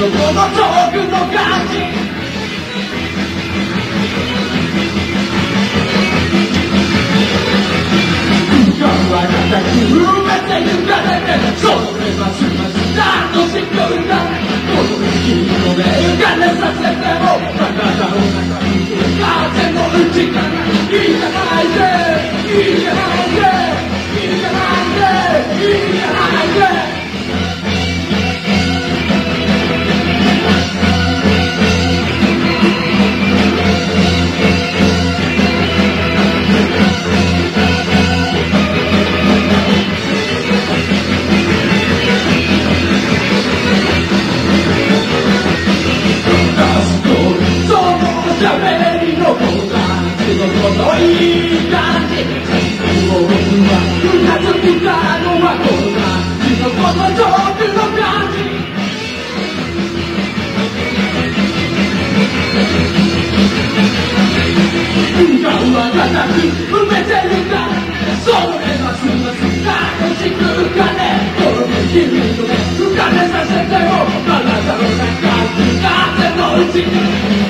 どこも遠くの感じ埋めてゆかれてそれますます楽しく歌この君の目浮かれさせても体を中に風の内からいいじないでいいたない qualidade. Continua, nunca te escutar uma coisa que não possa te. Nunca uma gata aqui, não mete lugar. Solo es más una ciudad, un ciclo de un canel, todo mi chimito, un canel se hace de oro, la lanza de una cantidad de noche.